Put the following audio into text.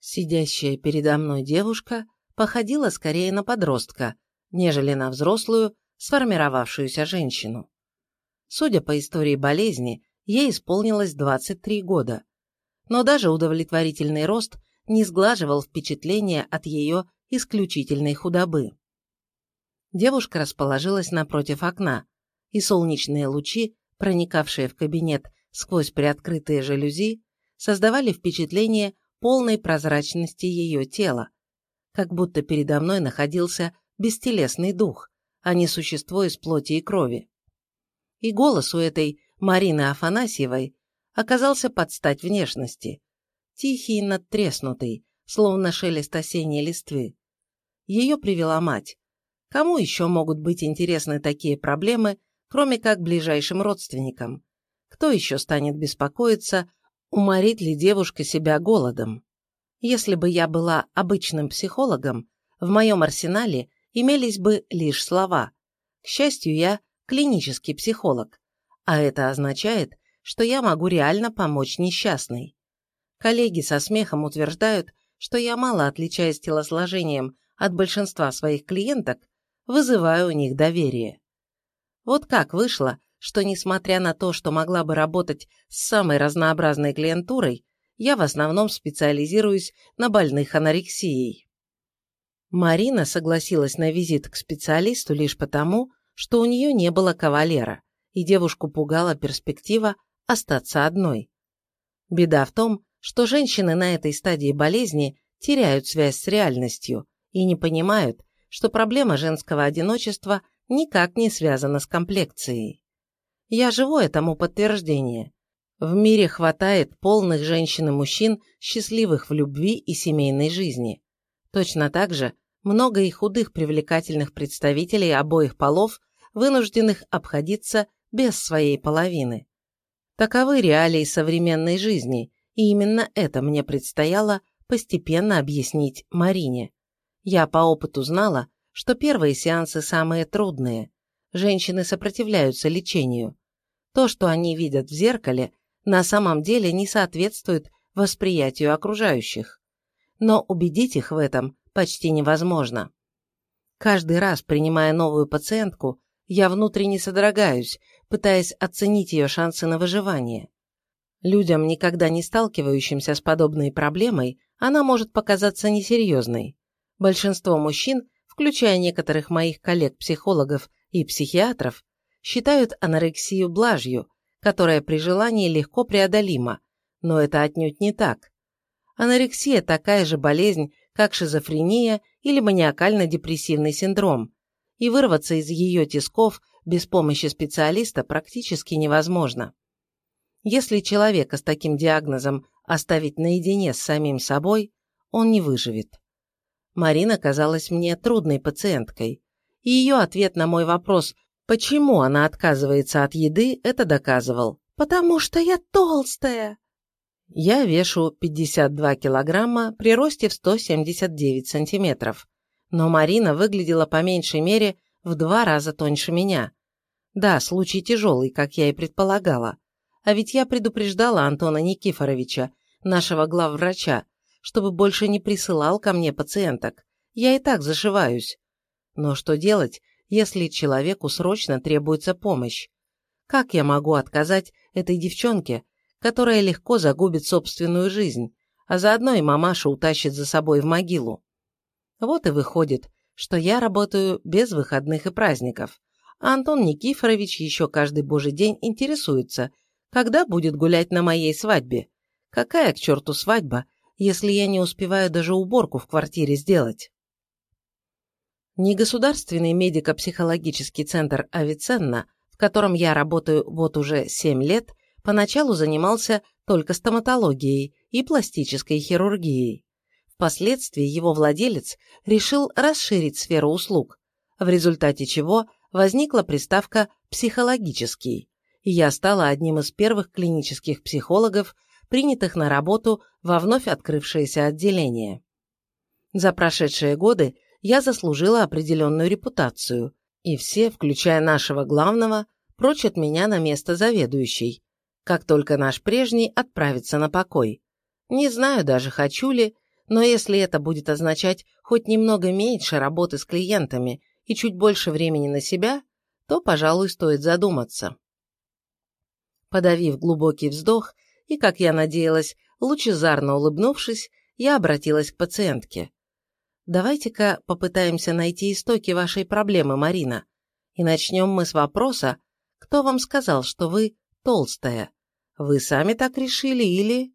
Сидящая передо мной девушка походила скорее на подростка, нежели на взрослую, сформировавшуюся женщину. Судя по истории болезни, ей исполнилось 23 года. Но даже удовлетворительный рост не сглаживал впечатление от ее исключительной худобы. Девушка расположилась напротив окна, и солнечные лучи, проникавшие в кабинет сквозь приоткрытые жалюзи, создавали впечатление полной прозрачности ее тела, как будто передо мной находился бестелесный дух, а не существо из плоти и крови. И голос у этой Марины Афанасьевой оказался под стать внешности, тихий надтреснутый, словно шелест осенней листвы. Ее привела мать. Кому еще могут быть интересны такие проблемы, кроме как ближайшим родственникам? Кто еще станет беспокоиться Уморит ли девушка себя голодом? Если бы я была обычным психологом, в моем арсенале имелись бы лишь слова. К счастью, я клинический психолог, а это означает, что я могу реально помочь несчастной. Коллеги со смехом утверждают, что я мало отличаясь телосложением от большинства своих клиенток, вызываю у них доверие. Вот как вышло, что, несмотря на то, что могла бы работать с самой разнообразной клиентурой, я в основном специализируюсь на больных анорексией. Марина согласилась на визит к специалисту лишь потому, что у нее не было кавалера, и девушку пугала перспектива остаться одной. Беда в том, что женщины на этой стадии болезни теряют связь с реальностью и не понимают, что проблема женского одиночества никак не связана с комплекцией. Я живое тому подтверждение. В мире хватает полных женщин и мужчин, счастливых в любви и семейной жизни. Точно так же много и худых привлекательных представителей обоих полов, вынужденных обходиться без своей половины. Таковы реалии современной жизни, и именно это мне предстояло постепенно объяснить Марине. Я по опыту знала, что первые сеансы самые трудные. Женщины сопротивляются лечению. То, что они видят в зеркале, на самом деле не соответствует восприятию окружающих. Но убедить их в этом почти невозможно. Каждый раз, принимая новую пациентку, я внутренне содрогаюсь, пытаясь оценить ее шансы на выживание. Людям, никогда не сталкивающимся с подобной проблемой, она может показаться несерьезной. Большинство мужчин, включая некоторых моих коллег-психологов и психиатров, считают анорексию блажью, которая при желании легко преодолима, но это отнюдь не так. Анорексия такая же болезнь, как шизофрения или маниакально-депрессивный синдром, и вырваться из ее тисков без помощи специалиста практически невозможно. Если человека с таким диагнозом оставить наедине с самим собой, он не выживет. Марина казалась мне трудной пациенткой, и ее ответ на мой вопрос, Почему она отказывается от еды, это доказывал. «Потому что я толстая!» Я вешу 52 килограмма при росте в 179 сантиметров, но Марина выглядела по меньшей мере в два раза тоньше меня. Да, случай тяжелый, как я и предполагала. А ведь я предупреждала Антона Никифоровича, нашего главврача, чтобы больше не присылал ко мне пациенток. Я и так зашиваюсь. Но что делать, если человеку срочно требуется помощь. Как я могу отказать этой девчонке, которая легко загубит собственную жизнь, а заодно и мамаша утащит за собой в могилу? Вот и выходит, что я работаю без выходных и праздников, а Антон Никифорович еще каждый божий день интересуется, когда будет гулять на моей свадьбе. Какая к черту свадьба, если я не успеваю даже уборку в квартире сделать? Негосударственный медико-психологический центр Авиценна, в котором я работаю вот уже 7 лет, поначалу занимался только стоматологией и пластической хирургией. Впоследствии его владелец решил расширить сферу услуг, в результате чего возникла приставка «психологический», и я стала одним из первых клинических психологов, принятых на работу во вновь открывшееся отделение. За прошедшие годы я заслужила определенную репутацию, и все, включая нашего главного, прочат меня на место заведующей, как только наш прежний отправится на покой. Не знаю даже, хочу ли, Но если это будет означать хоть немного меньше работы с клиентами и чуть больше времени на себя, то, пожалуй, стоит задуматься. Подавив глубокий вздох и, как я надеялась, лучезарно улыбнувшись, я обратилась к пациентке. «Давайте-ка попытаемся найти истоки вашей проблемы, Марина. И начнем мы с вопроса, кто вам сказал, что вы толстая? Вы сами так решили или...»